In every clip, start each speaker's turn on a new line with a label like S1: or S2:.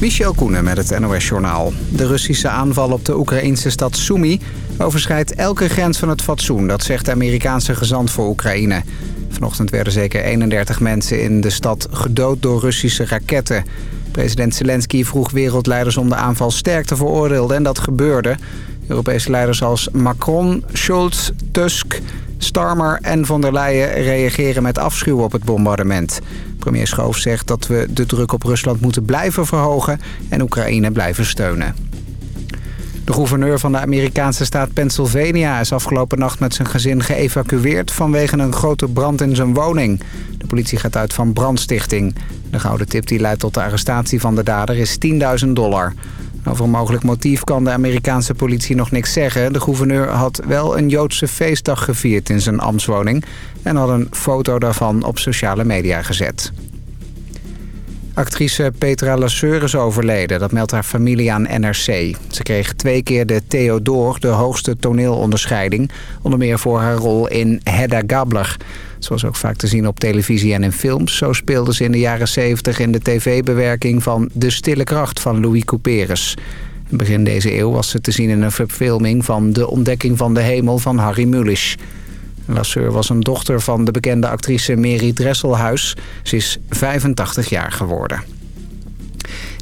S1: Michel Koenen met het NOS-journaal. De Russische aanval op de Oekraïnse stad Sumy overschrijdt elke grens van het fatsoen. Dat zegt de Amerikaanse gezant voor Oekraïne. Vanochtend werden zeker 31 mensen in de stad gedood door Russische raketten. President Zelensky vroeg wereldleiders om de aanval sterk te veroordelen en dat gebeurde. Europese leiders als Macron, Scholz, Tusk, Starmer en von der Leyen reageren met afschuw op het bombardement. Premier Schoof zegt dat we de druk op Rusland moeten blijven verhogen en Oekraïne blijven steunen. De gouverneur van de Amerikaanse staat Pennsylvania is afgelopen nacht met zijn gezin geëvacueerd vanwege een grote brand in zijn woning. De politie gaat uit van brandstichting. De gouden tip die leidt tot de arrestatie van de dader is 10.000 dollar. Over een mogelijk motief kan de Amerikaanse politie nog niks zeggen. De gouverneur had wel een Joodse feestdag gevierd in zijn ambtswoning... en had een foto daarvan op sociale media gezet. Actrice Petra Lasseur is overleden, dat meldt haar familie aan NRC. Ze kreeg twee keer de Theodor, de hoogste toneelonderscheiding... onder meer voor haar rol in Hedda Gabler... Zoals ook vaak te zien op televisie en in films. Zo speelde ze in de jaren 70 in de tv-bewerking van De Stille Kracht van Louis Couperus. Begin deze eeuw was ze te zien in een verfilming van De Ontdekking van de Hemel van Harry Mulisch. Lasseur was een dochter van de bekende actrice Mary Dresselhuis. Ze is 85 jaar geworden.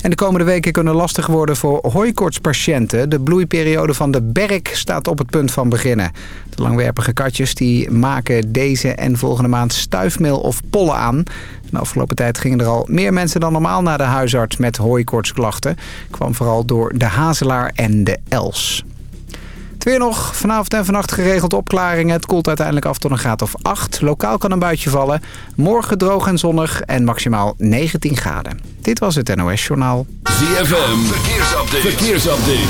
S1: En de komende weken kunnen lastig worden voor hooikoortspatiënten. De bloeiperiode van de berk staat op het punt van beginnen. De langwerpige katjes die maken deze en volgende maand stuifmeel of pollen aan. De afgelopen tijd gingen er al meer mensen dan normaal naar de huisarts met hooikoortsklachten. Kwam vooral door de hazelaar en de els. Weer nog. Vanavond en vannacht geregeld opklaringen. Het koelt uiteindelijk af tot een graad of 8. Lokaal kan een buitje vallen. Morgen droog en zonnig en maximaal 19 graden. Dit was het NOS Journaal.
S2: ZFM. Verkeersupdate. Verkeersupdate.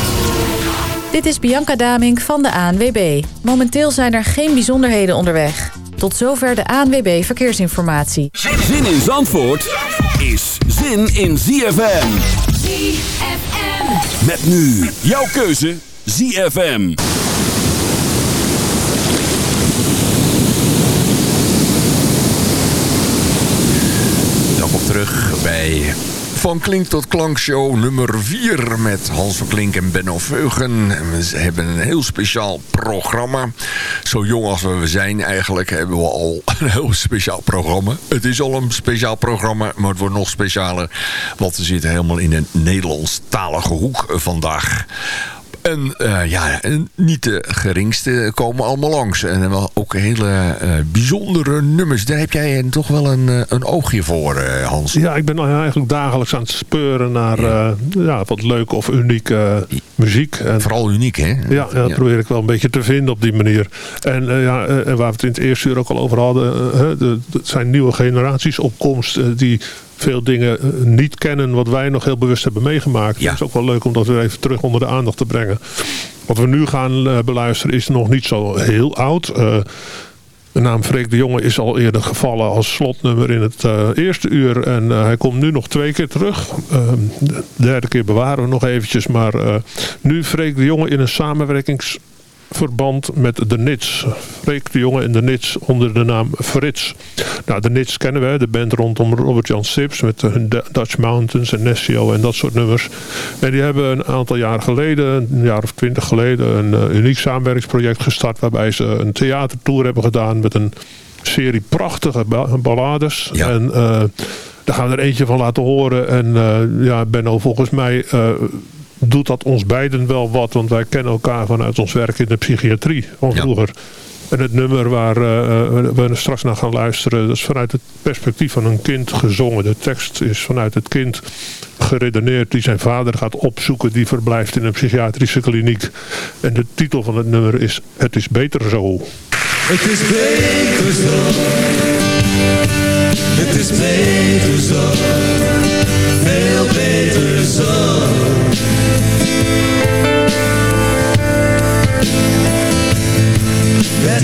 S3: Dit is Bianca Damink van de ANWB. Momenteel zijn er geen bijzonderheden onderweg. Tot zover de ANWB Verkeersinformatie.
S2: Zin in Zandvoort is zin in ZFM.
S4: ZFM.
S2: Met nu jouw keuze ZFM.
S5: Welkom terug bij Van Klink tot Klank show nummer 4 met Hans van Klink en Benno Veugen. En We hebben een heel speciaal programma. Zo jong als we zijn eigenlijk hebben we al een heel speciaal programma. Het is al een speciaal programma, maar het wordt nog specialer. Want we zitten helemaal in een Nederlandstalige hoek vandaag. En eh, ja, niet de geringste komen allemaal langs. En wel ook hele eh, bijzondere nummers. Daar heb jij toch wel een, eh, een oogje voor, Hans.
S6: Ja, ik ben eigenlijk dagelijks aan het speuren naar ja. ja wat leuke of unieke muziek. En,
S5: Vooral uniek, hè?
S6: ja, ja, dat probeer ik wel een beetje te vinden op die manier. En, ja, en waar we het in het eerste uur ook al over hadden. de, het zijn nieuwe generaties opkomst die veel dingen niet kennen wat wij nog heel bewust hebben meegemaakt.
S5: Ja.
S6: Het is ook wel leuk om dat weer even terug onder de aandacht te brengen. Wat we nu gaan uh, beluisteren is nog niet zo heel oud. Uh, de naam Freek de Jonge is al eerder gevallen als slotnummer in het uh, eerste uur. En hij komt nu nog twee keer terug. de derde keer bewaren we nog eventjes. Maar nu Freek de Jonge in een samenwerkings verband met de Nits. Freek de Jonge en de Nits onder de naam Frits. Nou, de Nits kennen we, de band rondom Robert-Jan Sips met hun Dutch Mountains en Nessio en dat soort nummers. En die hebben een aantal jaar geleden, een jaar of twintig geleden, een uh, uniek samenwerkingsproject gestart waarbij ze een theatertour hebben gedaan met een serie prachtige ballades.
S5: Ja.
S6: En uh, daar gaan we er eentje van laten horen. En uh, ja, Benno, volgens mij doet dat ons beiden wel wat. Want wij kennen elkaar vanuit ons werk in de psychiatrie van vroeger. Ja. En het nummer waar uh, we straks naar gaan luisteren... dat is vanuit het perspectief van een kind gezongen. De tekst is vanuit het kind geredeneerd... die zijn vader gaat opzoeken. Die verblijft in een psychiatrische kliniek. En de titel van het nummer is Het is beter zo.
S7: Het is beter zo. Het is beter zo. Veel beter zo.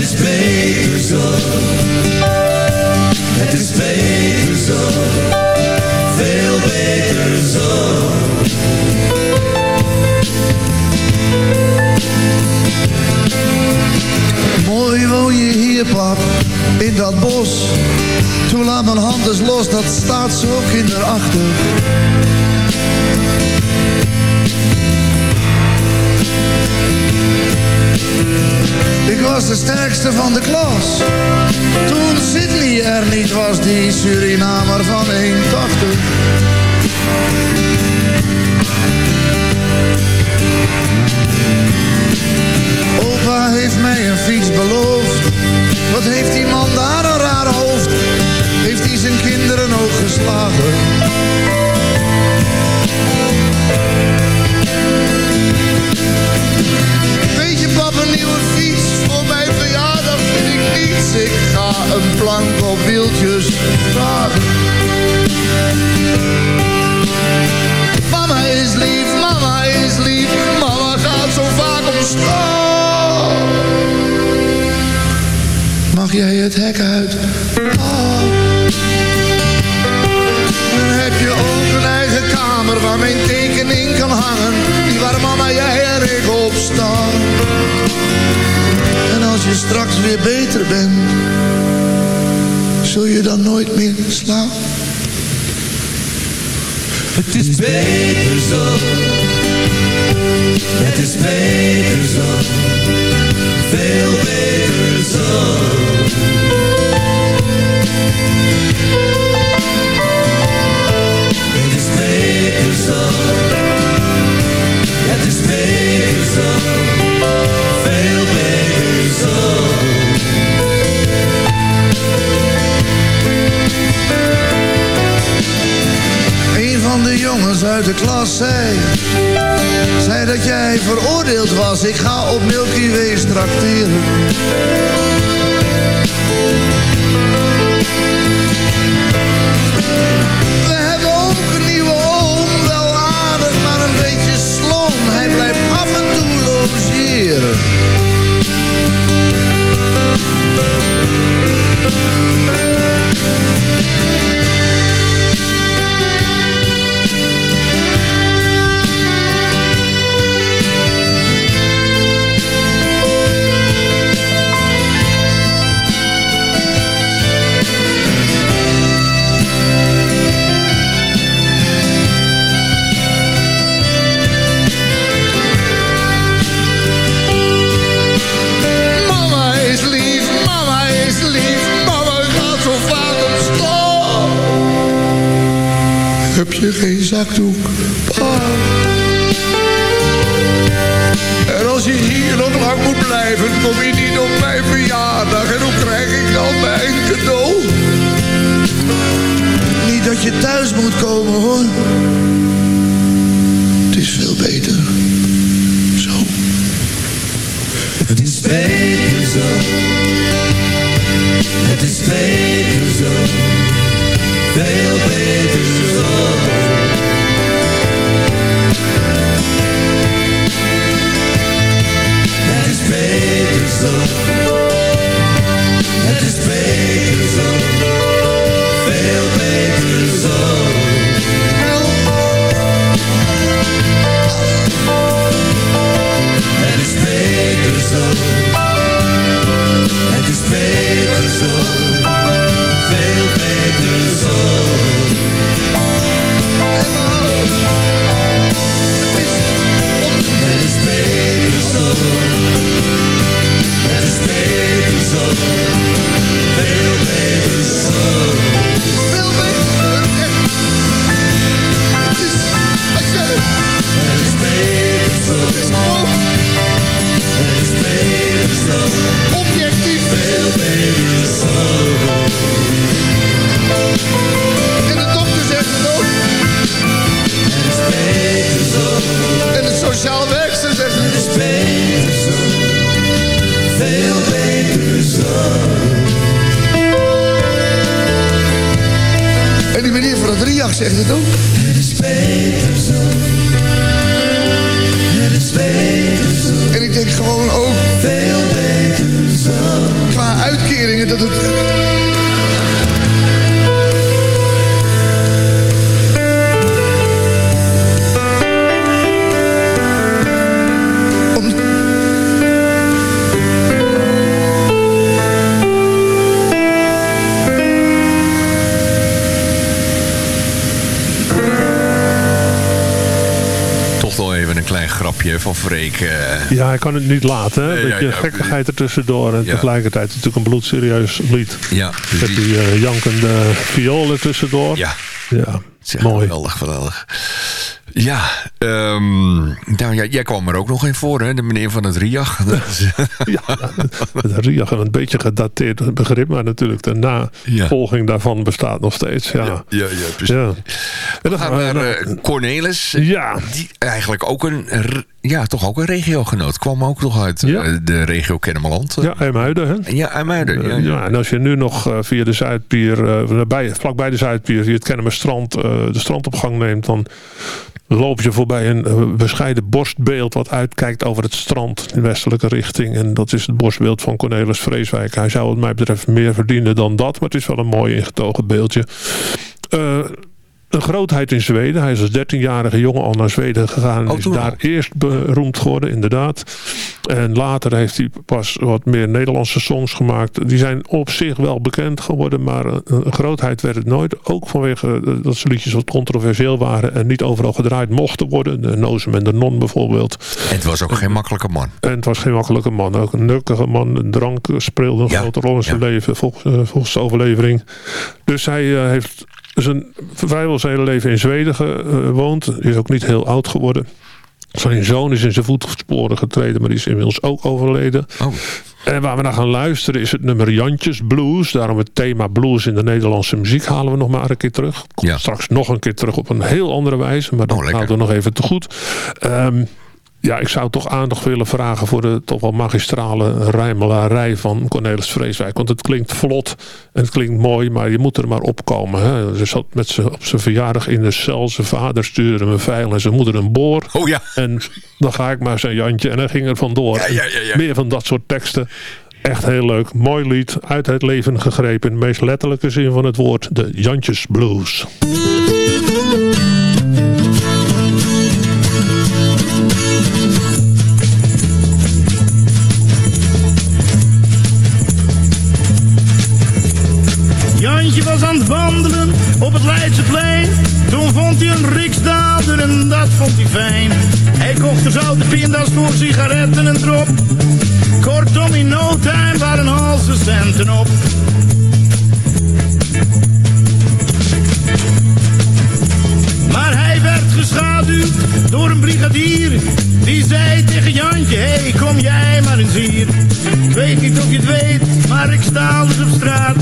S7: Is beter zo. Het is beter zo. Veel beter zo.
S8: Mooi woon je hier, pap, in dat bos. Toen laat mijn hand eens los, dat staat zo kinderachtig. Van de klas. Toen Sydney er niet was, die Surinamer van 1,80. Opa heeft mij een fiets beloofd. Wat heeft die man daar een raar hoofd? Heeft hij zijn kinderen ook geslagen? Nieuwe fiets voor mijn verjaardag vind ik niets. Ik ga een plank op wieltjes dragen. Mama is lief, mama is lief, mama gaat zo vaak om straat. Mag jij het hek uit? Je straks weer beter bent, zul je dan nooit meer slapen.
S7: Het is beter zo. Het is beter zo. Veel beter zo. Het is beter zo. Het is beter zo.
S8: Van de jongens uit de klas zei Zei dat jij veroordeeld was. Ik ga op Milky Way trakteren We hebben ook een nieuwe oom. Wel aardig, maar een beetje slom. Hij blijft af en toe logeren geen En die meneer van het RIAG zegt het ook.
S7: Het is beter zo. Het is beter zo.
S8: En ik denk gewoon ook
S7: Veel beter zo.
S8: qua uitkeringen dat het...
S5: van Freek. eh.
S6: Ja, hij kan het niet laten. Een
S5: ja,
S6: beetje
S5: ja,
S6: gekkigheid ertussendoor. En
S5: Ja.
S6: tegelijkertijd natuurlijk een bloedserieus lied.
S5: ja,
S6: Met die eh, jankende viool ertussendoor.
S5: Ja,
S6: Ja,
S5: zeg,
S6: mooi.
S5: geweldig, geweldig. Ja, ehm, nou ja, jij kwam er ook nog in voor, hè? De meneer van het Riach.
S6: Ja, het een beetje gedateerd begrip. Maar natuurlijk de navolging daarvan bestaat nog steeds. Ja,
S5: ja, ja, precies.
S6: ja. En
S5: Dan gaan we naar eh, Cornelis.
S6: Ja,
S5: Die eigenlijk ook een, ja, toch ook een regiogenoot. Kwam ook nog uit eh, de regio Kennemerland.
S6: ja, IJmuiden, hè?
S5: Ja, IJmuiden. Ja,
S6: en als je nu nog eh, via de Zuidpier, eh, nabij, vlakbij de Zuidpier, via het Kennemerstrand, eh de strandopgang neemt, dan loop je voorbij een eh, bescheiden borstbeeld wat uitkijkt over het strand in westelijke richting. En dat is het borstbeeld van Cornelis Vreeswijk. Hij zou wat mij betreft meer verdienen dan dat, maar het is wel een mooi ingetogen beeldje. Eh, een grootheid in Zweden. Hij is als 13-jarige jongen al naar Zweden gegaan.
S5: Oh,
S6: is daar
S5: al?
S6: eerst beroemd geworden, inderdaad. En later heeft hij pas wat meer Nederlandse songs gemaakt. Die zijn op zich wel bekend geworden, maar een, een grootheid werd het nooit. Ook vanwege eh, dat ze liedjes wat controversieel waren en niet overal gedraaid mochten worden. De Nozem en de Non bijvoorbeeld.
S5: En het was ook geen makkelijke man.
S6: En het was geen makkelijke man. Ook een nukkige man. Een drank speelde een
S5: Ja,
S6: grote rol in zijn
S5: ja.
S6: leven, volgens, eh, volgens de overlevering. Dus hij eh, heeft zijn, vrijwel zijn hele leven in Zweden gewoond. Is ook niet heel oud geworden. Zijn zoon is in zijn voetsporen getreden, maar die is inmiddels ook overleden.
S5: Oh,
S6: En waar we naar gaan luisteren is het nummer Jantjes Blues. Daarom het thema blues in de Nederlandse muziek halen we nog maar een keer terug. Komt
S5: Ja.
S6: straks nog een keer terug op een heel andere wijze. Maar dat
S5: Oh,
S6: houden we nog even te goed. Ehm, ja, ik zou toch aandacht willen vragen voor de toch wel magistrale rijmelarij van Cornelis Vreeswijk. Want het klinkt vlot en het klinkt mooi, maar je moet er maar opkomen. Hè. Ze zat met op zijn verjaardag in de cel. Zijn vader stuurde hem een veil en zijn moeder een boor.
S5: oh ja.
S6: En dan ga ik maar zijn Jantje. En dan ging er vandoor.
S5: Ja, ja, ja, ja.
S6: Meer van dat soort teksten. Echt heel leuk. Mooi lied. Uit het leven gegrepen. In de meest letterlijke zin van het woord. De Jantjes Blues.
S4: Op het Leidseplein. Toen vond hij een riksdaalder en dat vond hij fijn. Hij kocht er zoute pinda's voor sigaretten en drop. Kortom, in no time waren al zijn centen op. Maar hij werd geschaduwd door een brigadier. Die zei tegen Jantje, hé hey, kom jij maar eens hier. Weet niet of je het weet, maar ik sta dus op straat.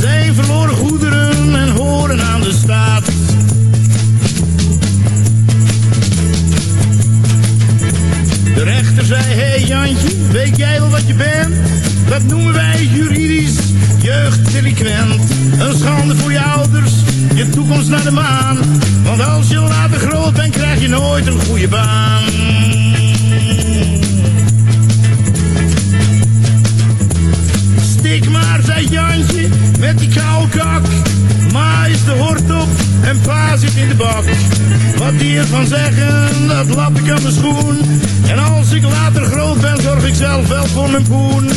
S4: Zijn verloren goederen en horen aan de staat. De rechter zei, hé hey Jantje, weet jij wel wat je bent? Dat noemen wij juridisch jeugddelinquent. Een schande voor je ouders, je toekomst naar de maan. Want als je later groot bent, krijg je nooit een goede baan. Stik maar, zei Jantje, met die koude kak. Ma is de hort op en pa zit in de bak. Wat die ervan zeggen, dat lap ik aan mijn schoen. En als ik later groot ben, zorg ik zelf wel voor mijn poen.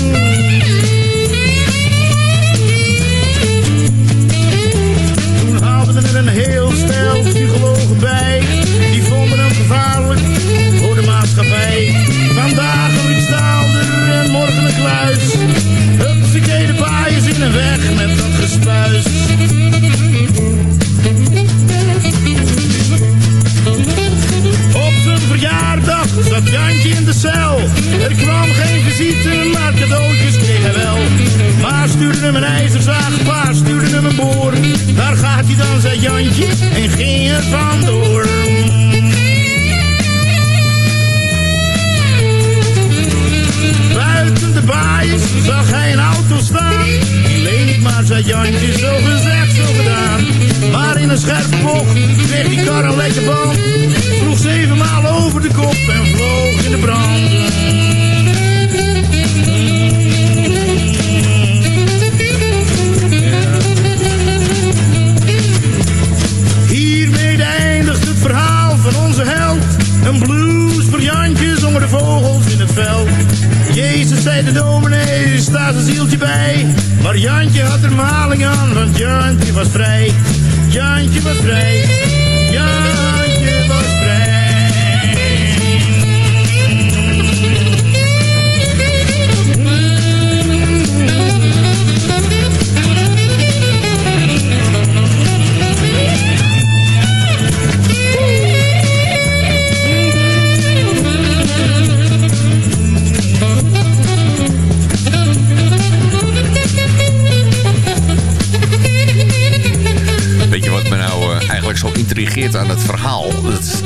S4: Er een heel stel psychologen bij. Die vonden hem gevaarlijk voor de maatschappij. Vandaag een riksdaalder en morgen een kluis. Hupsakee, de baai is in een weg met dat gespuis. Verjaardag zat Jantje in de cel. Er kwam geen visite, maar cadeautjes kreeg hij wel. Ma stuurde hem een ijzerzaag, pa stuurde hem een boor. Daar gaat hij dan, zei Jantje, en ging er vandoor. Zag hij een auto staan. Leen ik maar, zei Jantje, zo gezegd, zo gedaan. Maar in een scherpe bocht kreeg die kar een lekker band. Sloeg zevenmaal over de kop en vloog in de brand. Hiermee eindigt Jezus zei de dominee, staat zijn zieltje bij. Maar Jantje had er maling aan, want Jantje was vrij. Jantje was vrij. Jantje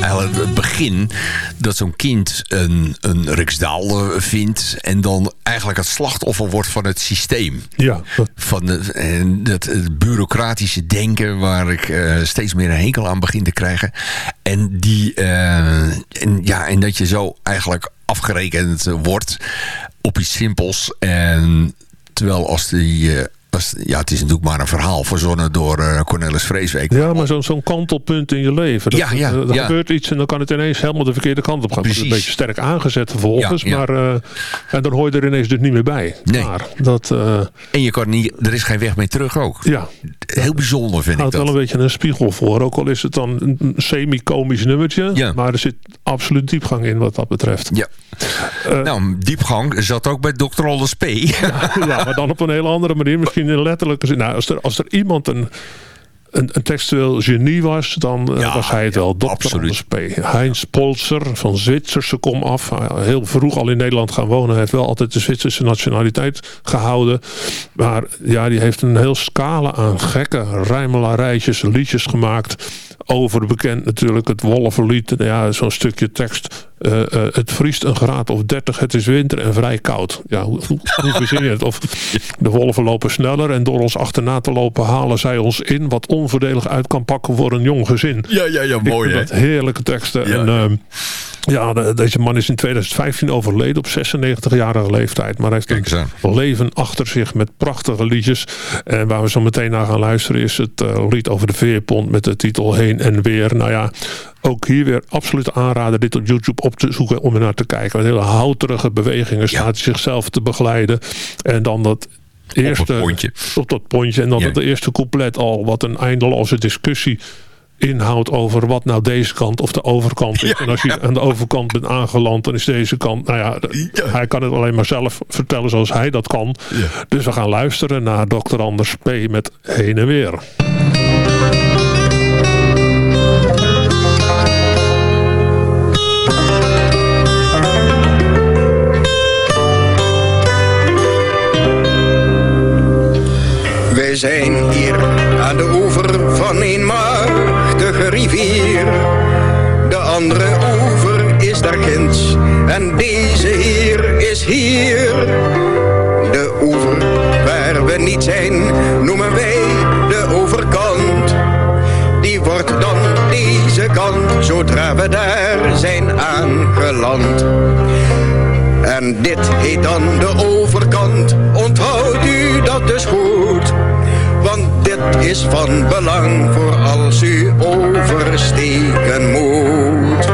S5: eigenlijk het begin dat zo'n kind een, een riksdaal eh, vindt... en dan eigenlijk het slachtoffer wordt van het systeem.
S6: Ja.
S5: Van dat het bureaucratische denken waar ik uh, steeds meer een hekel aan begin te krijgen. En, die, uh, en, ja, en dat je zo eigenlijk afgerekend wordt op iets simpels. En terwijl als die... Ja, het is natuurlijk maar een verhaal verzonnen door uh, Cornelis Vreeswijk.
S6: Ja, maar zo'n kantelpunt in je leven. Dat,
S5: ja, ja,
S6: er
S5: ja.
S6: gebeurt iets en dan kan het ineens helemaal de verkeerde kant op gaan.
S5: Precies.
S6: Het is een beetje sterk aangezet vervolgens.
S5: Ja.
S6: Maar uh, en dan hoor je er ineens dus niet meer bij.
S5: Nee.
S6: Maar dat, uh,
S5: En je kan niet, er is geen weg meer terug ook.
S6: ja,
S5: Heel bijzonder vind ik dat.
S6: wel een beetje een spiegel voor. Ook al is het dan een semi-komisch nummertje.
S5: Ja.
S6: Maar er zit absoluut diepgang in wat dat betreft.
S5: Ja. Nou, diepgang zat ook bij Dr. Alles P.
S6: ja, maar dan op een hele andere manier. Misschien in letterlijke zin. Nou, als er, als er iemand een, een, een textueel genie was, dan
S5: Ja,
S6: was hij het
S5: ja,
S6: wel. Dr.
S5: absoluut.
S6: Anders P. Heinz Polzer van Zwitserse kom af. Heel vroeg al in Nederland gaan wonen. Hij heeft wel altijd de Zwitserse nationaliteit gehouden. Maar ja, die heeft een heel scala aan gekke rijmelarijtjes, liedjes gemaakt. Over bekend natuurlijk het Wolvenlied. Ja, zo'n stukje tekst. Uh, uh, het vriest een graad of 30, het is winter en vrij koud. Ja, hoe, hoe, verzin je het? Of de wolven lopen sneller en door ons achterna te lopen halen zij ons in. Wat onvoordelig uit kan pakken voor een jong gezin.
S5: Ja, ja, ja, mooi hè.
S6: dat heerlijke teksten.
S5: Ja,
S6: en, uh, ja, de, deze man is in 2015 overleden op 96-jarige leeftijd. Maar hij heeft een leven achter zich met prachtige liedjes. En waar we zo meteen naar gaan luisteren is het uh, lied over de veerpont met de titel Heen en Weer. Nou ja, ook hier weer absoluut aanraden dit op YouTube op te zoeken om er naar te kijken. Met hele houterige bewegingen staat zichzelf te begeleiden. En dan dat eerste...
S5: Op het pontje.
S6: Op dat pontje. En dan
S5: Ja.
S6: het eerste couplet al wat een eindeloze discussie inhoudt over wat nou deze kant of de overkant is.
S5: Ja,
S6: en als je
S5: ja.
S6: aan de overkant bent aangeland, dan is deze kant... Nou ja, hij kan het alleen maar zelf vertellen zoals hij dat kan. Dus we gaan luisteren naar Dr. Anders P. met Heen en Weer.
S9: Wij zijn hier aan de oever van een machtige rivier. De andere oever is daar ginds en deze hier is hier. De oever waar we niet zijn noemen wij de overkant. Die wordt dan deze kant zodra we daar zijn aangeland. En dit heet dan de overkant. Onthoud u dat dus goed. Want dit is van belang voor als u oversteken moet.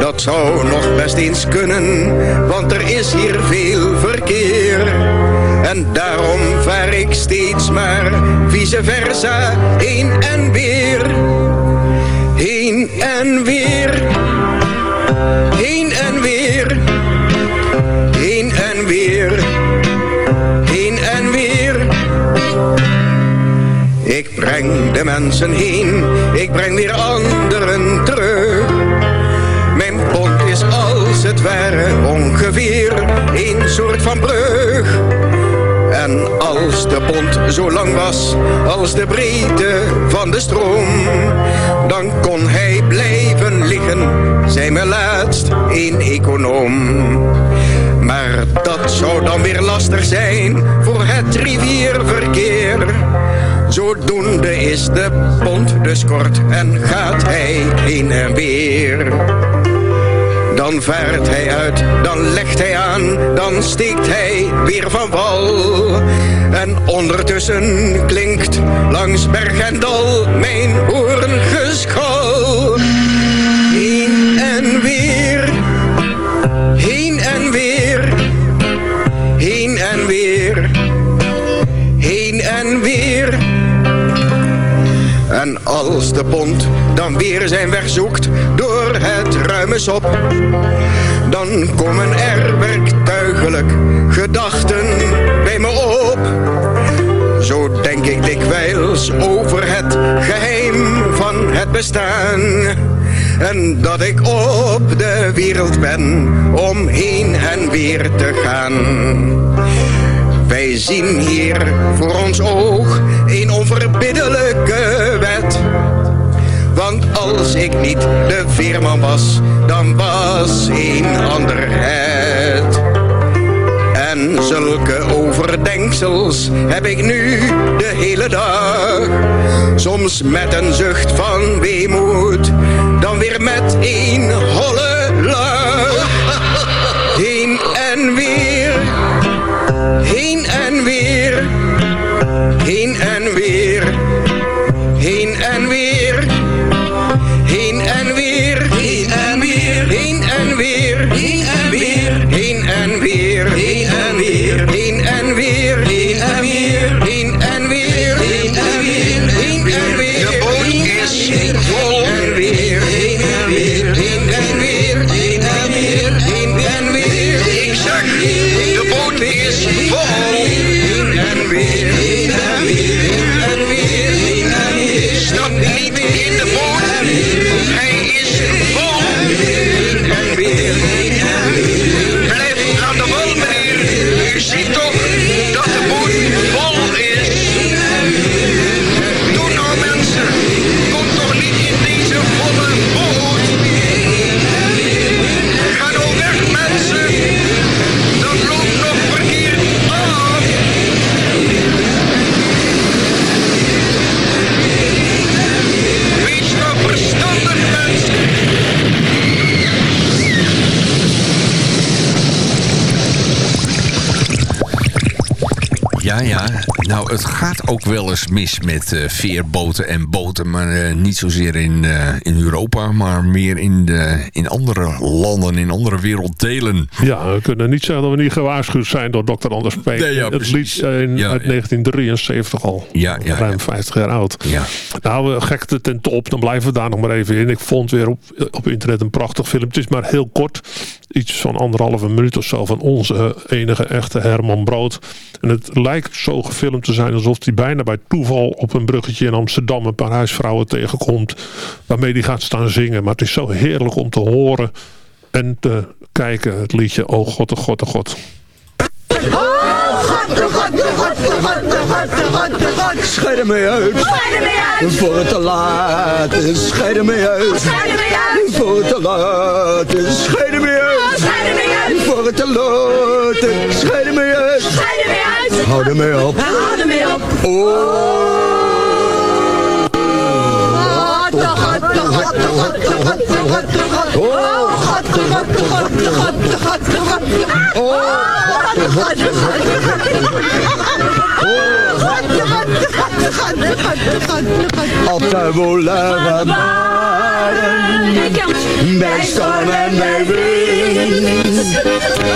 S9: Dat zou nog best eens kunnen, want er is hier veel verkeer. En daarom vaar ik steeds maar vice versa heen en weer. Heen en weer. Heen, ik breng weer anderen terug. Mijn pont is als het ware ongeveer een soort van brug. En als de pont zo lang was als de breedte van de stroom, dan kon hij blijven liggen, zei me laatst een econoom. Maar dat zou dan weer lastig zijn voor het rivierverkeer. Zodoende is de pont dus kort en gaat hij heen en weer. Dan vaart hij uit, dan legt hij aan, dan steekt hij weer van wal. En ondertussen klinkt langs berg en dal mijn hoorngeschal. Als de pont dan weer zijn weg zoekt door het ruime sop, dan komen er werktuigelijk gedachten bij me op. Zo denk ik dikwijls over het geheim van het bestaan. En dat ik op de wereld ben om heen en weer te gaan. Wij zien hier voor ons oog een onverbiddelijke wet. Want als ik niet de veerman was, dan was een ander het. En zulke overdenksels heb ik nu de hele dag. Soms met een zucht van weemoed, dan weer met een holle lach.
S5: Het gaat ook wel eens mis met eh, veerboten en boten. Maar eh, niet zozeer in, eh, in Europa, maar meer in, de, in andere landen, in andere werelddelen.
S6: Ja, we kunnen niet zeggen dat we niet gewaarschuwd zijn door Dr. Anders P.
S5: Nee, ja,
S6: het lied in,
S5: Ja,
S6: uit
S5: ja.
S6: 1973 al.
S5: Ja,
S6: Ruim
S5: ja.
S6: 50 jaar oud.
S5: Ja.
S6: Nou, we gekte ten top. Dan blijven we daar nog maar even in. Ik vond weer op, op internet een prachtig film. Het is maar heel kort. Iets van anderhalve minuut of zo. Van onze enige echte Herman Brood. En het lijkt zo gefilmd te zijn alsof hij bijna bij toeval op een bruggetje in Amsterdam een paar huisvrouwen tegenkomt. Waarmee hij gaat staan zingen. Maar het is zo heerlijk om te horen en te kijken. Het liedje Oh God, oh God, oh God.
S10: Oh God, oh God, oh uit. Voor het te laat is. Scheiden uit. Scheiden uit. Voor het te laat is. Scheiden mij uit. Scheiden uit. Voor het te laat is. Scheiden uit. ermee op. Oh! Op de boulevard bij storm en bij wind.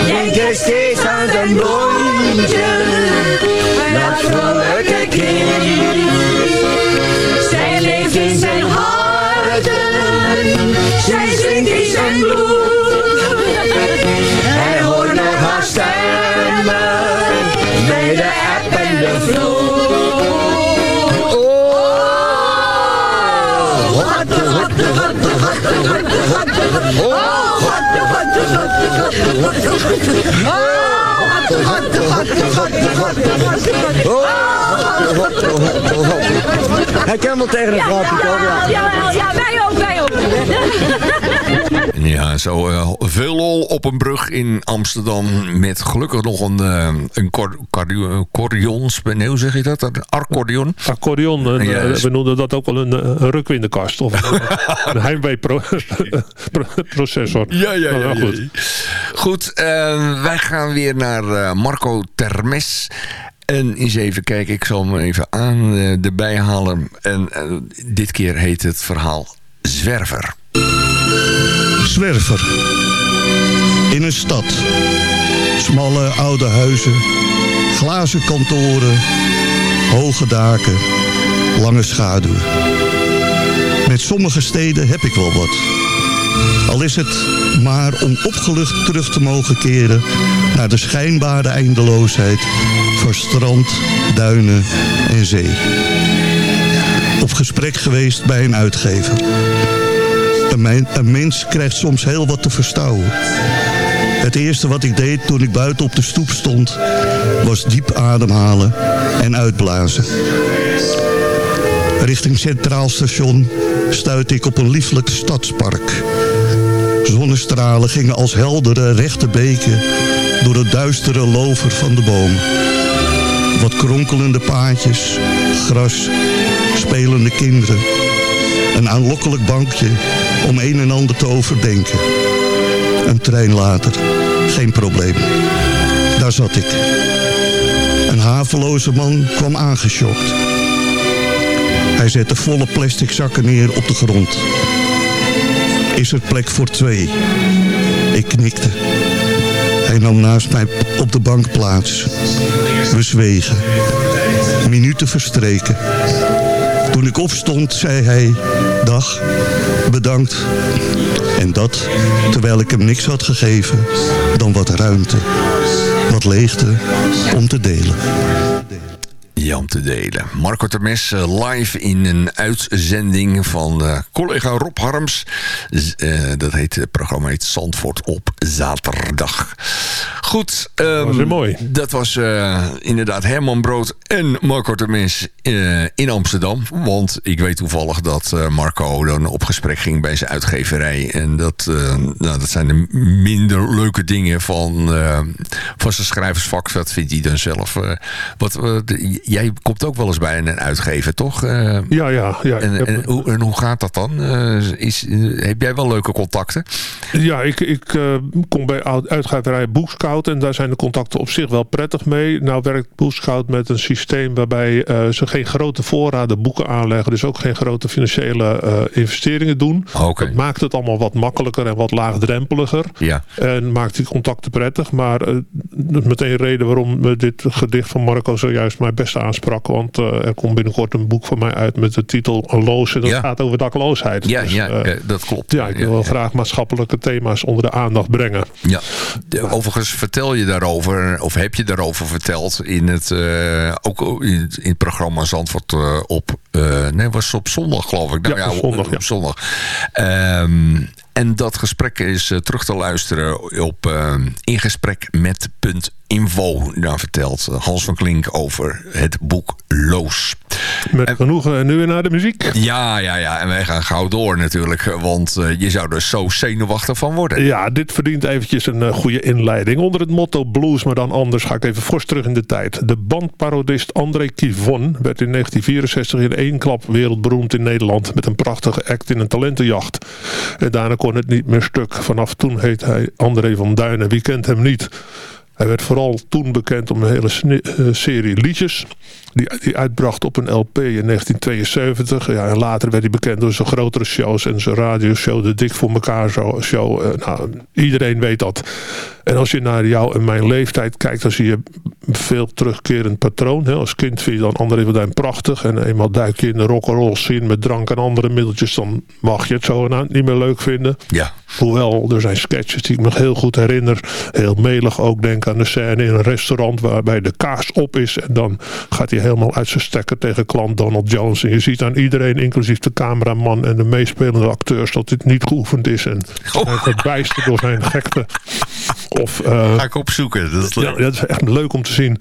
S10: Denk je steeds aan zijn blondje, dat vrolijke kind. Zij leeft in zijn zij zingt in zijn bloed. Hij hoort nog haar stemmen, bij de en de vloed. Hij kan wel tegen een grapje, toch? Ja.
S11: Ja, ja, wij ook, wij ook.
S5: Ja, zo eh, veel lol op een brug in Amsterdam. Met gelukkig nog een, eh, een cor- cardio- cordion. Nee, hoe zeg je dat? Een accordeon.
S6: Accordeon, een,
S5: Ja,
S6: eh,
S5: dus-
S6: we noemden dat ook wel een, een rukwinnekast. Of een, een Heimwee-processor.
S5: Ja, ja, ja. Ja.
S6: goed.
S5: Goed, wij gaan weer naar eh, Marco Termes. En eens even kijken, ik zal hem even aan eh, erbij halen. En eh, dit keer heet het verhaal Zwerver.
S8: Zwerver. In een stad. Smalle oude huizen. Glazen kantoren. Hoge daken. Lange schaduwen. Met sommige steden heb ik wel wat. Al is het maar om opgelucht terug te mogen keren... naar de schijnbare eindeloosheid voor strand, duinen en zee. Op gesprek geweest bij een uitgever. Een mens krijgt soms heel wat te verstouwen. Het eerste wat ik deed toen ik buiten op de stoep stond... was diep ademhalen en uitblazen. Richting Centraal Station stuitte ik op een lieflijk stadspark. Zonnestralen gingen als heldere rechte beken door het duistere lover van de bomen. Wat kronkelende paadjes, gras, spelende kinderen. Een aanlokkelijk bankje om een en ander te overdenken. Een trein later, geen probleem. Daar zat ik. Een haveloze man kwam aangeschokt. Hij zette volle plastic zakken neer op de grond. Is er plek voor twee? Ik knikte. Hij nam naast mij op de bank plaats. We zwegen. Minuten verstreken. Toen ik opstond, zei hij... Dag, bedankt. En dat, terwijl ik hem niks had gegeven... dan wat ruimte, wat leegte om te delen.
S5: Om te delen. Marco Termes uh, live in een uitzending van uh, collega Rob Harms. Uh, dat heet, het programma heet Zandvoort op zaterdag. Goed. Um,
S6: dat was weer mooi.
S5: Dat was inderdaad Herman Brood en Marco Termes in Amsterdam. Want ik weet toevallig dat Marco dan op gesprek ging bij zijn uitgeverij. En dat, nou, dat zijn de minder leuke dingen van, van zijn schrijversvak. Dat vindt hij dan zelf. wat, jij komt ook wel eens bij een uitgever, toch? Uh,
S6: ja, ja. ja
S5: en,
S6: heb...
S5: en, hoe, en, hoe, gaat dat dan? Uh, is, uh, heb jij wel leuke contacten?
S6: Ja, ik, ik kom bij uitgeverij Boekscout en daar zijn de contacten op zich wel prettig mee. Nou werkt Boekscout met een systeem waarbij ze geen grote voorraden boeken aanleggen, dus ook geen grote financiële investeringen doen.
S5: Okay.
S6: Dat maakt het allemaal wat makkelijker en wat laagdrempeliger.
S5: Ja.
S6: En maakt die contacten prettig. Maar meteen reden waarom dit gedicht van Marco zojuist mij best aansprak. Want uh, er komt binnenkort een boek van mij uit met de titel Loos. En dat
S5: ja.
S6: gaat over dakloosheid.
S5: Ja,
S6: dus,
S5: ja,
S6: uh,
S5: ja, dat klopt.
S6: Ja, ik wil graag maatschappelijke thema's onder de aandacht brengen.
S5: Ja. Overigens vertel je daarover, of heb je daarover verteld in het, uh, ook in het, in het programma Zandvoort op, nee, was op zondag geloof ik.
S6: Nou, ja, op zondag.
S5: Op, zondag. Um, en dat gesprek is terug te luisteren op uh, In Gesprek met .info. Daar vertelt Hans van Klink over het boek Loos.
S6: Met en, genoegen nu weer naar de muziek.
S5: Ja, ja, ja. En wij gaan gauw door natuurlijk. Want uh, je zou er zo zenuwachtig van worden.
S6: Ja, dit verdient eventjes een goede inleiding. Onder het motto blues, maar dan anders ga ik even fors terug in de tijd. De bandparodist André Kivon werd in 1964 in één klap wereldberoemd in Nederland. Met een prachtige act in een talentenjacht. En daarna kon het niet meer stuk. Vanaf toen heet hij André van Duinen. Wie kent hem niet? Hij werd vooral toen bekend om een hele serie liedjes. Die, die uitbracht op een LP in 1972. Ja, en later werd hij bekend door zijn grotere shows en zijn radioshow. De Dik voor elkaar show. Uh, nou, iedereen weet dat. En als je naar jou en mijn leeftijd kijkt, dan zie je veel terugkerend patroon. Als kind vind je dan André van Duin prachtig. En eenmaal duik je in de rock'n'roll scene met drank en andere middeltjes. Dan mag je het zogenaamd niet meer leuk vinden.
S5: Ja.
S6: Hoewel, er zijn sketches die ik me heel goed herinner. Heel melig ook. Denk aan de scène in een restaurant waarbij de kaas op is. En dan gaat hij helemaal uit zijn stekker tegen klant Donald Jones. En je ziet aan iedereen, inclusief de cameraman en de meespelende acteurs, dat dit niet geoefend is. En oh. verbijsterd door zijn gekte. Of, uh,
S5: Ga ik opzoeken. Dat is, leuk.
S6: Ja, dat is echt leuk om te zien.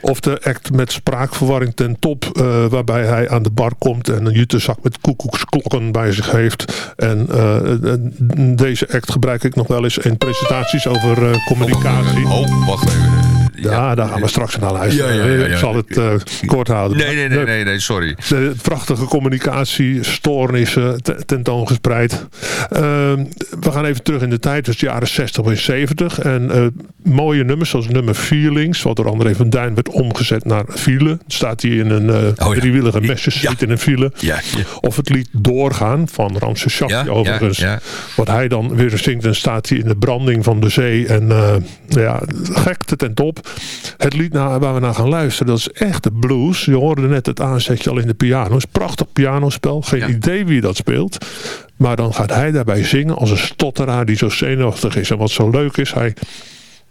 S6: Of de act met spraakverwarring ten top. Uh, waarbij hij aan de bar komt en een jutezak met koekoeksklokken bij zich heeft. En uh, deze act gebruik ik nog wel eens in presentaties over communicatie.
S5: Oh, wacht even.
S6: Ja, daar gaan we straks naar luisteren. Ik zal het uh, kort houden.
S5: Nee, nee, nee, nee, nee sorry.
S6: De prachtige communicatiestoornissen tentoongespreid. Uh, we gaan even terug in de tijd, dus de jaren 60 en 70. En uh, mooie nummers zoals nummer Feelings, wat door André van Duin werd omgezet naar file. Staat hij in een uh, oh, driewielige mesjesseat in een file. Of het lied Doorgaan van Ramses Shaffi overigens. Wat hij dan weer zingt en staat hij in de branding van de zee. En ja, gekte ten top. Het lied waar we naar gaan luisteren, dat is echt de blues. Je hoorde net het aanzetje al in de piano. Het is prachtig pianospel. Geen ja. idee wie dat speelt. Maar dan gaat hij daarbij zingen als een stotteraar die zo zenuwachtig is. En wat zo leuk is, hij...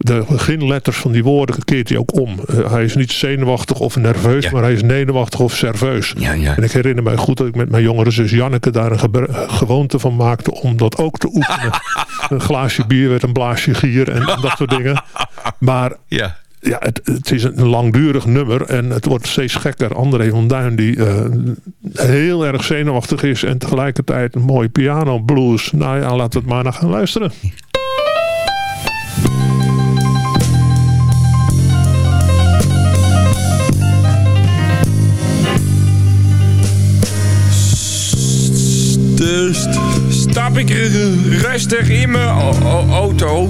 S6: De beginletters van die woorden keert hij ook om. Uh, hij is niet zenuwachtig of nerveus, ja. maar hij is nederwachtig of serveus.
S5: Ja, ja.
S6: En ik herinner mij goed dat ik met mijn jongere zus Janneke daar een ge gewoonte van maakte om dat ook te oefenen. een glaasje bier werd een blaasje gier en, en dat soort dingen. Maar
S5: ja
S6: het, is een langdurig nummer en het wordt steeds gekker. André van Duin die eh, heel erg zenuwachtig is en tegelijkertijd een mooie piano blues. Nou ja, laten we het maar naar gaan luisteren.
S12: Dus stap ik rustig in mijn auto.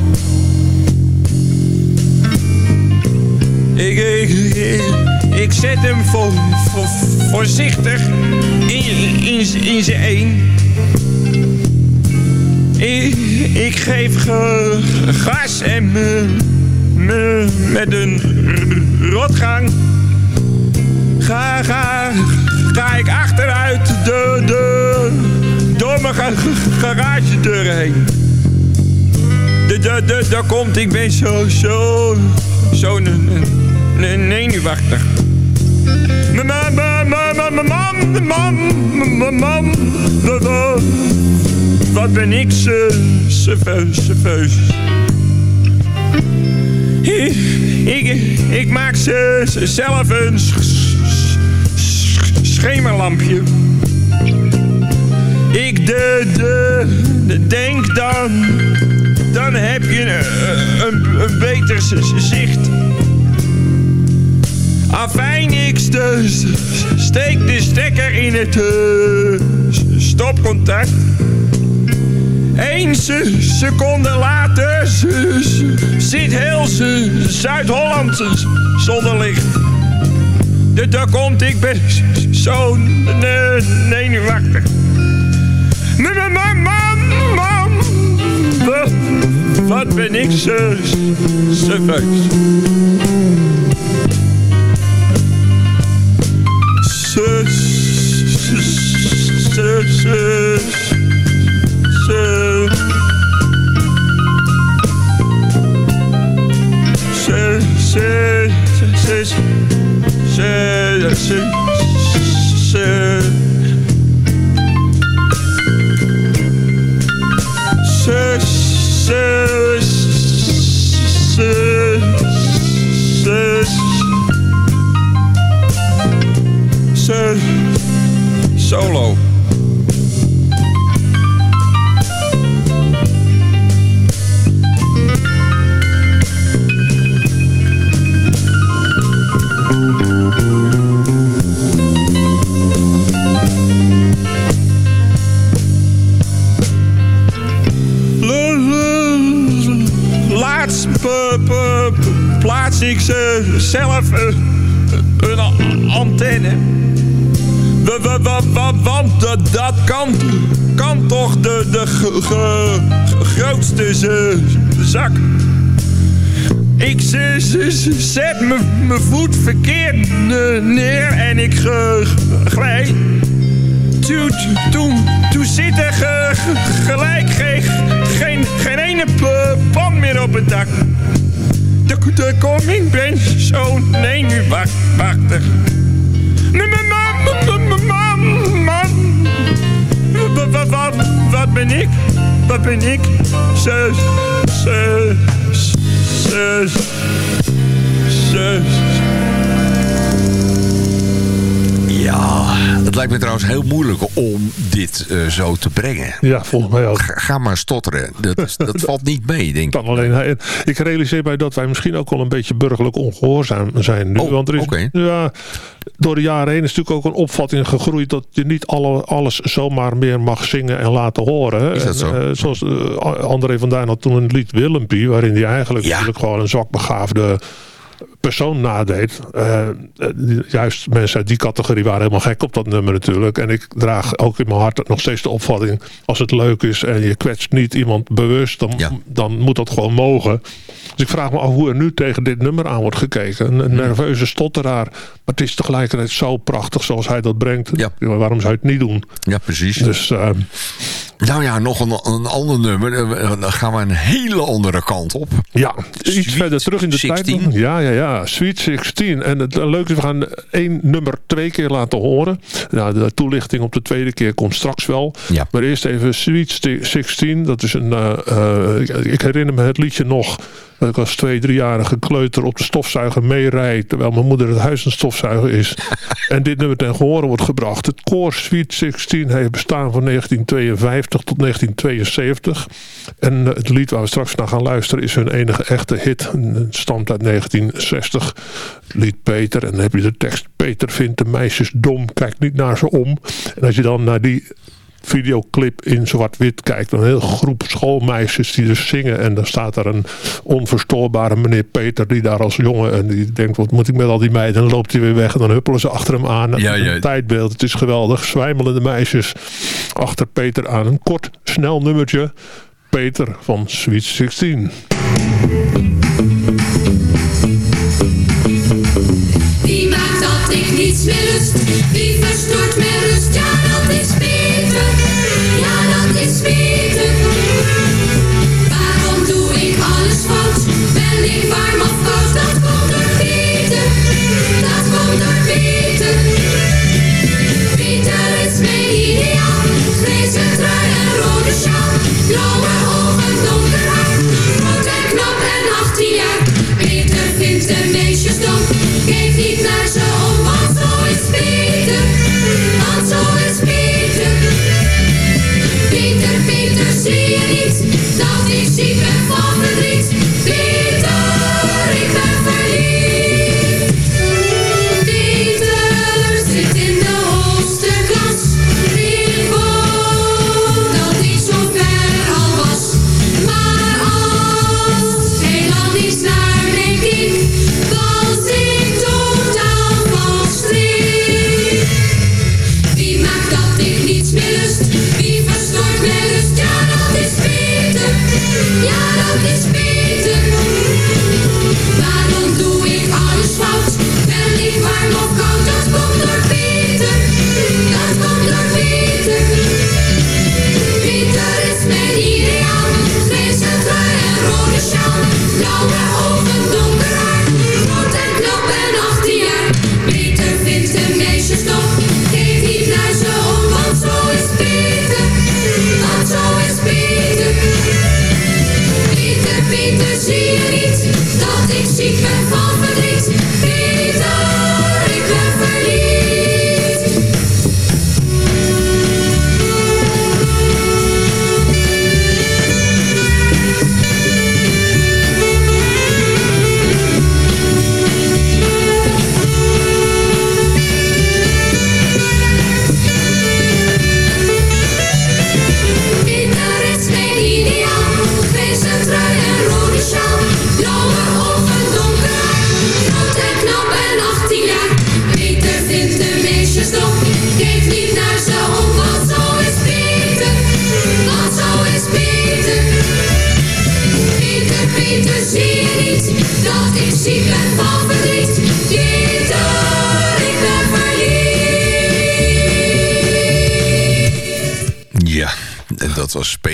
S12: Ik, ik, ik, zet hem voor, voor, voorzichtig in, in, in zijn een. Ik, geef ge, gas en me, me met een rotgang ga, ga, ga ik achteruit de, de, ga- garagedeur heen. De, de, de, daar komt, ik ben zo, zo, zo Nee, nee, nu wachtig. Mam, Wat ben ik ze, ze, ze, Ik, ik, ik maak ze zelf een schemerlampje. Ik de, de, de, denk dan, dan heb je een, een, een beter zicht. Afijn, ik st- st- steek de stekker in het stopcontact. Eén se- seconde later zit heel Zuid-Holland zonder licht. De, daar komt, ik ben zo ne- zenuwachtig. Mam, mam, mam, mam, mam. Wat, ben ik zo serveus. Solo. Plaats ik ze zelf eh, een a- antenne. Wa- wa- wa- wa- Want dat, kan, kan toch de, de grootste zak. Ik ze- ze- ze- zet mijn voet verkeerd ne- neer en ik glij. Toen, toen, toen zit er ge- ge- gelijk geen, geen, ene pan meer op het dak. De, de koning ben zo. Mam, mam, mam, mam, mam, mam. Wat, wat, wat, wat ben ik? Wat ben ik? Zus, zus, zus, zus.
S5: Ja, het lijkt me trouwens heel moeilijk om dit eh, zo te brengen.
S6: Ja, volgens mij ook.
S5: Ga, ga maar stotteren. Dat, is- dat valt niet mee, denk ik.
S6: Kan alleen. Ik realiseer mij dat wij misschien ook wel een beetje burgerlijk ongehoorzaam zijn nu.
S5: Oh,
S6: want er is, ja, door de jaren heen is natuurlijk ook een opvatting gegroeid dat je niet alle, alles zomaar meer mag zingen en laten horen.
S5: Is dat
S6: En,
S5: zo?
S6: eh, zoals eh, André van Duin had toen een lied Willempie, waarin hij eigenlijk, natuurlijk gewoon een zwakbegaafde persoon nadeed. Eh, eh, juist mensen uit die categorie waren helemaal gek op dat nummer natuurlijk. En ik draag ook in mijn hart nog steeds de opvatting... als het leuk is en je kwetst niet iemand bewust... dan, dan moet dat gewoon mogen. Dus ik vraag me af hoe er nu tegen dit nummer aan wordt gekeken. Een, een nerveuze stotteraar. Maar het is tegelijkertijd zo prachtig zoals hij dat brengt. Waarom zou je het niet doen?
S5: Ja, precies.
S6: Dus... eh,
S5: Nou ja, nog een, een ander nummer. Eh, Dan gaan we een hele andere kant op.
S6: Ja, iets verder terug in de
S5: 16.
S6: tijd. Ja, ja, ja. Sweet 16. En het leuke is, we gaan één nummer twee keer laten horen. Nou, de toelichting op de tweede keer komt straks wel. Maar eerst even Sweet 16. Dat is een... eh, eh, ik herinner me het liedje nog dat ik als twee, driejarige kleuter op de stofzuiger meerijd... terwijl mijn moeder het huis een stofzuiger is. en dit nummer ten gehore wordt gebracht. Het koor Sweet 16 heeft bestaan van 1952 tot 1972. En eh, het lied waar we straks naar gaan luisteren is hun enige echte hit. Het stamt uit 1960. Lied Peter. En dan heb je de tekst. Peter vindt de meisjes dom. Kijk niet naar ze om. En als je dan naar die videoclip in zwart-wit kijkt. Dan een hele groep schoolmeisjes die dus zingen. En dan staat er een onverstoorbare meneer Peter die daar als jongen... en die denkt, wat moet ik met al die meiden? En dan loopt hij weer weg en dan huppelen ze achter hem aan.
S5: Ja, ja.
S6: Een tijdbeeld, het is geweldig. Zwijmelende meisjes achter Peter aan. Een kort, snel nummertje. Peter van Sweet 16.
S13: Wie maakt dat ik niets meer lust? Wie verstoort mijn rust? Ja, dat is Peter. Dat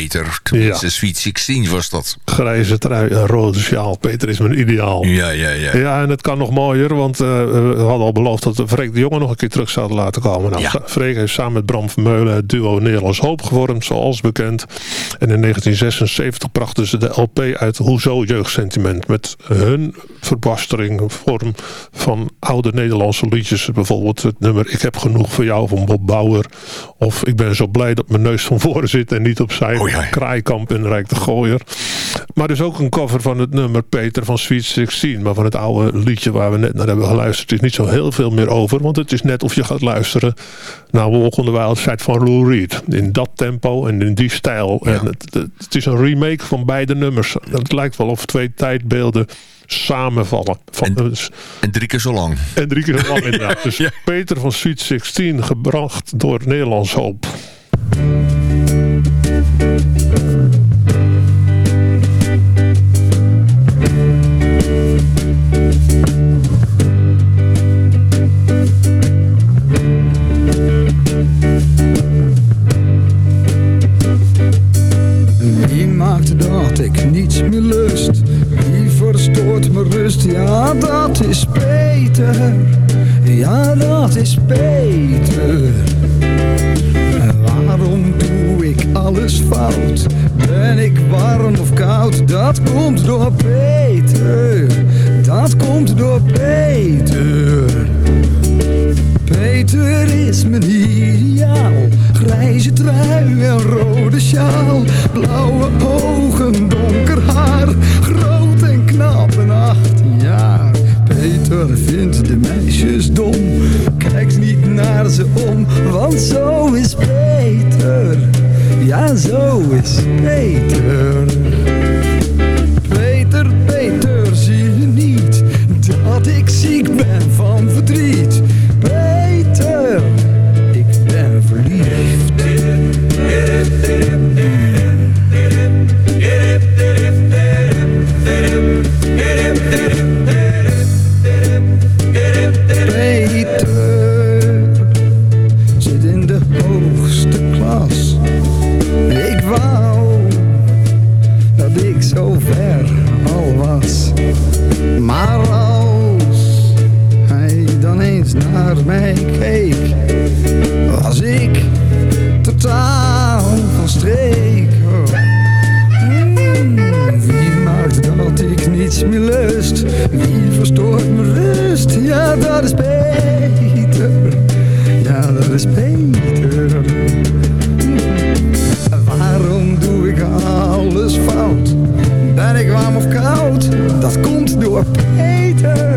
S13: dat Peter.
S5: Tenminste, Sweet 16 was dat.
S6: Grijze trui en rode sjaal. Peter is mijn ideaal.
S5: Ja, ja, ja.
S6: Ja, en het kan nog mooier, want eh, we hadden al beloofd dat Freek de Jonge nog een keer terug zouden laten komen. Nou,
S5: Ja.
S6: Freek heeft samen met Bram Vermeulen het duo Nederlands Hoop gevormd, zoals bekend. En in 1976 brachten ze de LP uit Hoezo Jeugdsentiment. Met hun verbastering, vorm van oude Nederlandse liedjes. Bijvoorbeeld het nummer Ik heb genoeg voor jou van Bob Bauer. Of Ik ben zo blij dat mijn neus van voren zit en niet opzij.
S5: Oh ja.
S6: Kraaikamp en Rijk de Gooier. Maar dus ook een cover van het nummer Peter van Sweet 16. Maar van het oude liedje waar we net naar hebben geluisterd is niet zo heel veel meer over. Want het is net of je gaat luisteren naar Walk on the Wild Side van Lou Reed. In dat tempo en in die stijl. En het, het, het is een remake van beide nummers. Het lijkt wel of twee tijdbeelden samenvallen. Van, dus-
S5: En drie keer zo lang.
S6: en drie keer zo lang inderdaad. Dus
S5: Ja.
S6: Peter van Sweet 16 gebracht door Nederlands Hoop.
S14: ik lust Wie verstoort mijn rust? Ja, dat is beter Ja, dat is beter Waarom doe ik alles fout? Ben ik warm of koud? Dat komt door beter Dat komt door beter Peter is mijn ideaal. Grijze trui en rode sjaal. Blauwe ogen, donker haar. Groot en knap en 18 jaar. Peter vindt de meisjes dom. Kijkt niet naar ze om, want zo is Peter. Ja, zo is Peter. Peter, Peter, zie je niet dat ik ziek ben van verdriet? mij keek, was ik totaal van streek. Hmm, wie maakt dat ik niets meer lust? Wie verstoort mijn rust? Ja, dat is beter. Ja, dat is beter. Hmm, waarom doe ik alles fout? Ben ik warm of koud? Dat komt door Peter.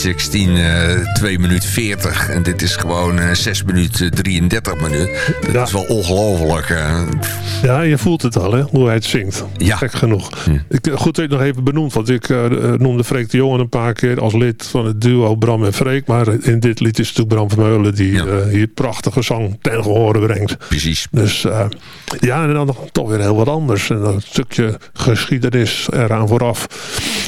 S5: 16 eh 2 minuten 40. En dit is gewoon eh 6 minuten 33 minuten. Dat is wel ongelooflijk. eh.
S6: Ja, je voelt het al, hè, hoe hij het zingt.
S5: Ja.
S6: Gek genoeg. Ik, eh, goed dat je het nog even benoemd, want ik eh, noemde Freek de Jongen een paar keer als lid van het duo Bram en Freek. Maar in dit lied is het natuurlijk Bram Vermeulen die eh, hier prachtige zang ten gehore brengt.
S5: Precies.
S6: Dus ja, en dan toch weer heel wat anders. En een stukje geschiedenis eraan vooraf.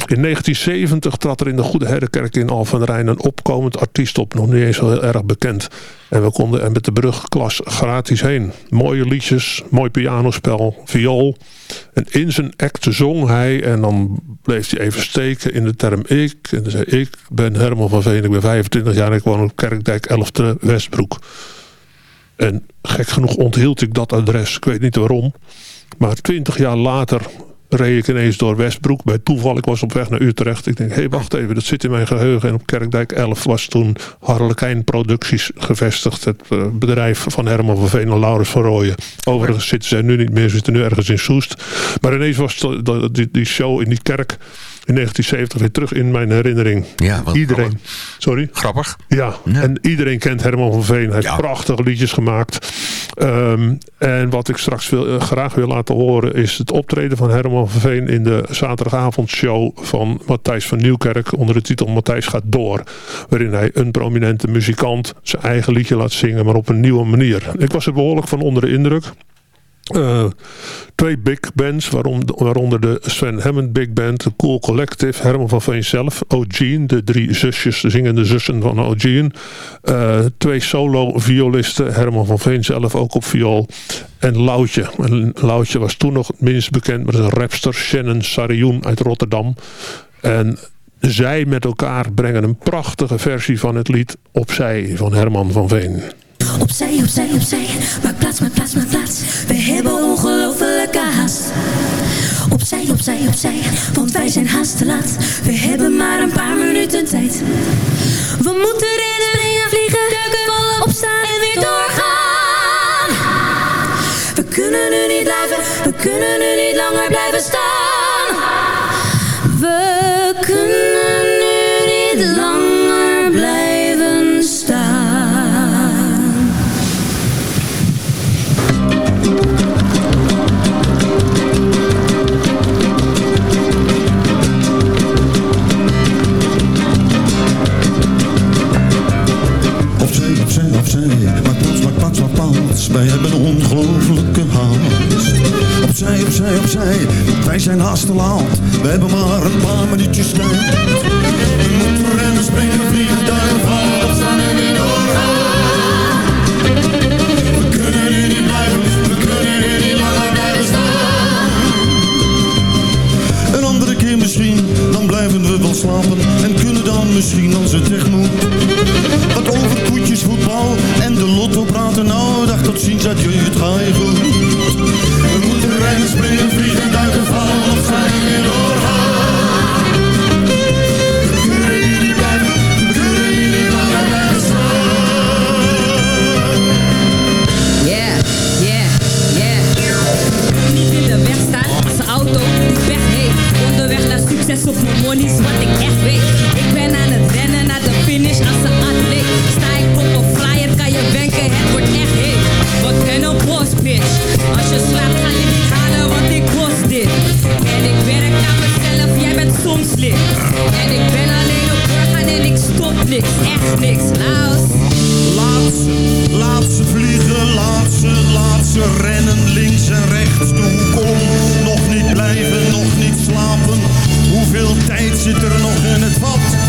S6: In 1970 trad er in de Goede Herdenkerk in Al van Rijn een opkomend artiest op. Nog niet eens zo heel erg bekend. En we konden er met de brugklas gratis heen. Mooie liedjes, mooi pianospel, viool. En in zijn act zong hij en dan bleef hij even steken in de term ik. En dan zei ik ben Herman van Veen, ik ben 25 jaar en ik woon op Kerkdijk 11 te Westbroek. En gek genoeg onthield ik dat adres. Ik weet niet waarom. Maar twintig jaar later reed ik ineens door Westbroek. Bij toeval, ik was op weg naar Utrecht. Ik denk, hé, hey, wacht even, dat zit in mijn geheugen. En op Kerkdijk 11 was toen Harlekijn Producties gevestigd. Het eh, bedrijf van Herman van Veen en Laurens van Rooyen. Overigens zitten zij nu niet meer, ze zitten nu ergens in Soest. Maar ineens was dat- die, die show in die kerk in 1970 weer terug in mijn herinnering.
S5: Ja, wat
S6: Iedereen. Sorry?
S5: Grappig.
S6: Ja, en iedereen kent Herman van Veen. Hij heeft prachtige liedjes gemaakt. Ehm, en wat ik straks wil, eh, graag wil laten horen... is het optreden van Herman van Veen... in de zaterdagavondshow van Matthijs van Nieuwkerk... onder de titel Matthijs gaat door. Waarin hij een prominente muzikant... zijn eigen liedje laat zingen, maar op een nieuwe manier. Ik was er behoorlijk van onder de indruk... Eh, twee big bands, waaronder, de Sven Hammond Big Band, de Cool Collective, Herman van Veen zelf, O'Gene, de drie zusjes, de zingende zussen van O'Gene. Eh, twee solo-violisten, Herman van Veen zelf ook op viool. En Loutje. En Loutje was toen nog minst bekend, maar is een rapster, Shannon Sarioen uit Rotterdam. En zij met elkaar brengen een prachtige versie van het lied Opzij van Herman van Veen.
S13: Opzij, opzij, opzij. Maak plaats, maak plaats, maak plaats. We hebben ongelofelijke haast. Opzij, opzij, opzij. Want wij zijn haast te laat. We hebben maar een paar minuten tijd. We moeten rennen, springen, vliegen, duiken, vallen, opstaan en weer doorgaan. We kunnen nu niet blijven, we kunnen nu niet langer blijven staan.
S15: Wij hebben een ongelofelijke haast. Opzij, opzij, opzij, wij zijn haast te laat. We hebben maar een paar minuutjes tijd. We moeten rennen, springen, vliegen, duiken, vallen, opstaan en doorgaan. We kunnen nu niet blijven, we kunnen nu niet langer blijven staan. Een andere keer misschien, dan blijven we wel slapen. En kunnen dan misschien als het moet. Wat over koetjes, voetbal en de lotto tot ziens, adieu, het ga goed. We moeten rennen, springen, vliegen, duiken, vallen, opstaan doorgaan.
S16: Yeah, yeah, yeah. Niet in de weg staan een auto heeft. Onderweg naar succes op mijn money is wat ik echt weet. Niks, Laat
S15: ze, laat ze vliegen, laat ze, laat ze rennen links en rechts toe. Kom, nog niet blijven, nog niet slapen. Hoeveel tijd zit er nog in het vat?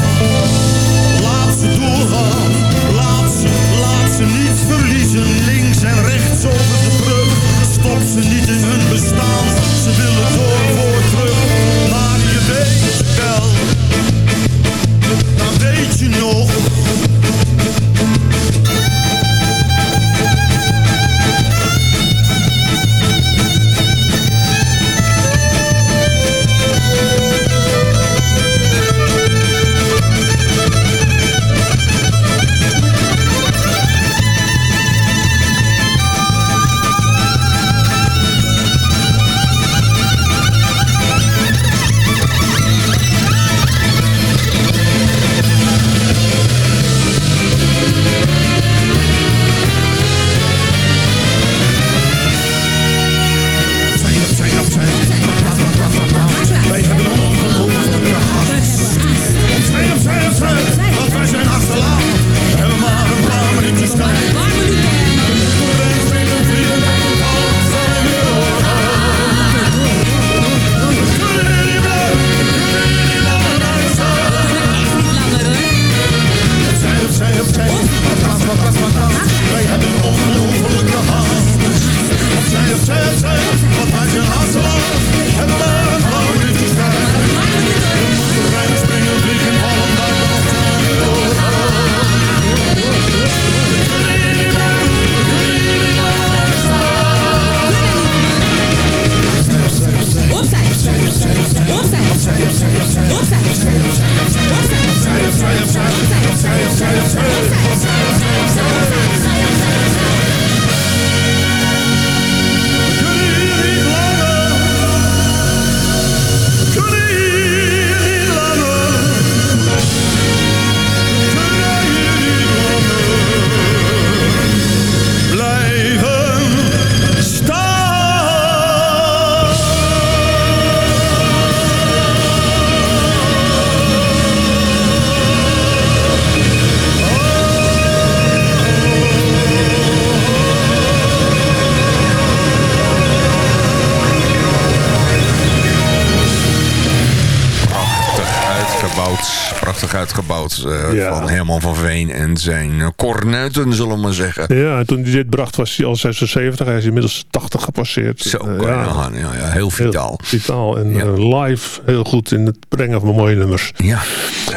S5: Uitgebouwd eh,
S6: Ja.
S5: van Herman van Veen en zijn eh, kornuiten, zullen we maar zeggen.
S6: Ja, en toen hij dit bracht was hij al 76. Hij is inmiddels 80 gepasseerd.
S5: Zo,
S6: Eh.
S5: Ja, ja, heel vitaal.
S6: vitaal en eh, live heel goed in het brengen van mooie nummers.
S5: Ja.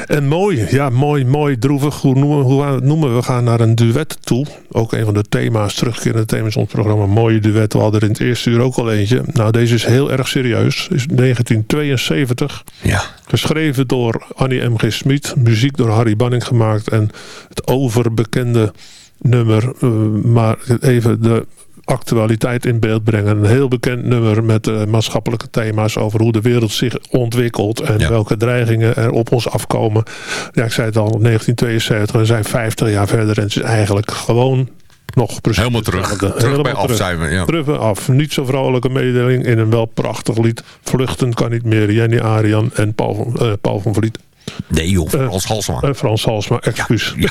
S6: En mooi, ja, mooi, mooi, droevig. Hoe noemen, hoe gaan we het noemen? We gaan naar een duet toe. Ook een van de thema's, terugkerende thema's in ons programma. Mooie duet. We hadden er in het eerste uur ook al eentje. Nou, deze is heel erg serieus. Is 1972.
S5: Ja.
S6: Geschreven door Annie M.G. Smit. Muziek door Harry Banning gemaakt. En het overbekende nummer. eh, maar even de actualiteit in beeld brengen. Een heel bekend nummer met eh, maatschappelijke thema's over hoe de wereld zich ontwikkelt en welke dreigingen er op ons afkomen. Ja, ik zei het al, 1972, we zijn 50 jaar verder en het is eigenlijk gewoon nog precies
S5: Helemaal terug.
S6: hetzelfde.
S5: Terug bij af zijn we, ja.
S6: Terug bij af. Niet zo vrolijke mededeling in een wel prachtig lied. Vluchten kan niet meer. Jenny Arian en Paul van, eh, Paul van Vliet.
S5: Nee joh, Frans Halsema.
S6: Eh, Frans Halsema, excuus. Ja,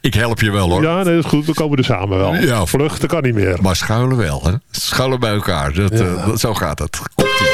S5: Ik help je wel hoor.
S6: nee, dat is goed. We komen er samen wel.
S5: Ja.
S6: Vluchten kan niet meer.
S5: Maar schuilen wel, hè? Schuilen bij elkaar. Dat, eh, dat, zo gaat het.
S17: Vluchten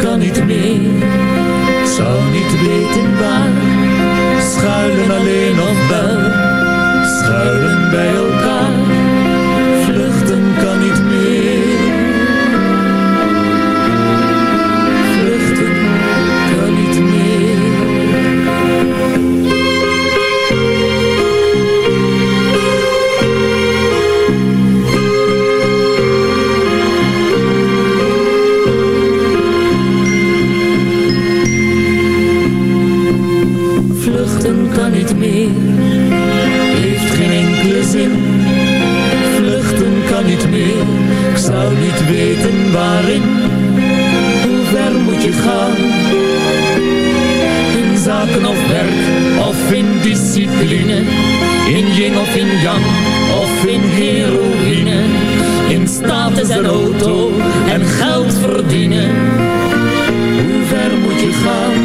S17: Kan niet meer, zou niet weten waar. Schuilen alleen of wel schuilen bij elkaar. Niet weten waarin. Hoe ver moet je gaan? In zaken of werk, of in discipline. In yin of in yang, of in heroïne. In status en auto, en geld verdienen. Hoe ver moet je gaan?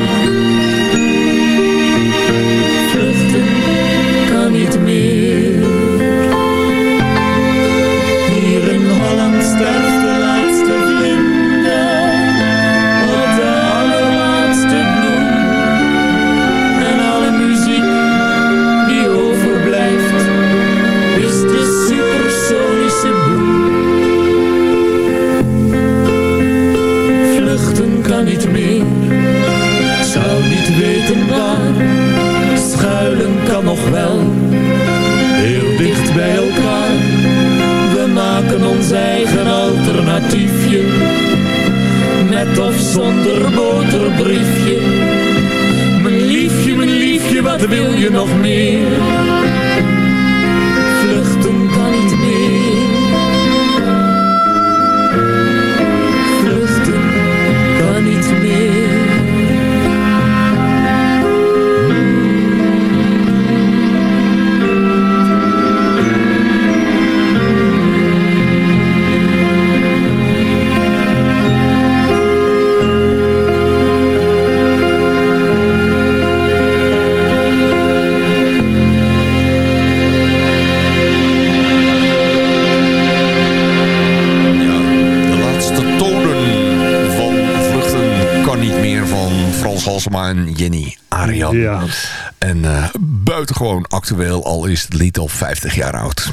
S5: Al is het lied al 50 jaar oud.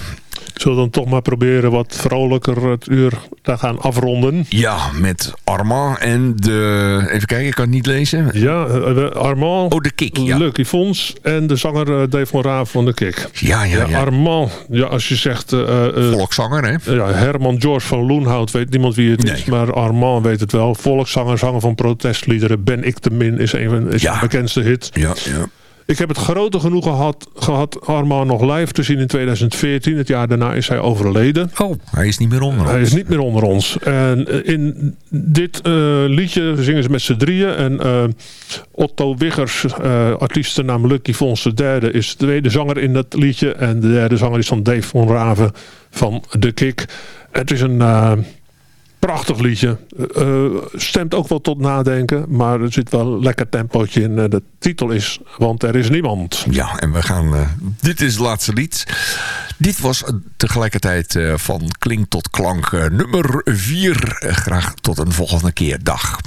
S6: Zullen we dan toch maar proberen wat vrolijker het uur te gaan afronden?
S5: Ja, met Armand en de... Even kijken, ik kan het niet lezen.
S6: Ja, uh, Armand.
S5: Oh, de Kik, ja.
S6: Lucky Fons en de zanger uh, Dave van Raaf van de Kik.
S5: Ja, ja, ja.
S6: Armand, ja, als je zegt... Uh,
S5: Volkszanger, hè?
S6: Ja, Herman George van Loenhout weet niemand wie het nee. is, maar Armand weet het wel. Volkszanger, zanger van protestliederen. Ben ik te min is een van is ja. de bekendste hit.
S5: Ja, ja.
S6: Ik heb het grote genoeg gehad, gehad Armand nog live te zien in 2014. Het jaar daarna is hij overleden.
S5: Oh, hij is niet meer onder ons.
S6: Hij is niet meer onder ons. En in dit uh, liedje zingen ze met z'n drieën. En uh, Otto Wiggers, uh, artiestennaam Lucky Fons de derde, is de tweede zanger in dat liedje. En de derde zanger is van Dave van Raven van The Kick. Het is een prachtig liedje. Uh, stemt ook wel tot nadenken. Maar er zit wel een lekker tempootje in. Uh, de titel is Want er is niemand.
S5: Ja, en we gaan... Dit is het laatste lied. Dit was tegelijkertijd van klink tot klank nummer 4. graag tot een volgende keer. Dag.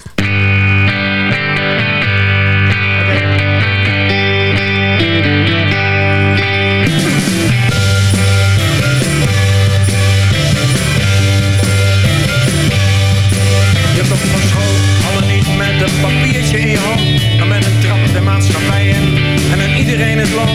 S18: Dan met een trap de maatschappij in. En aan iedereen het land.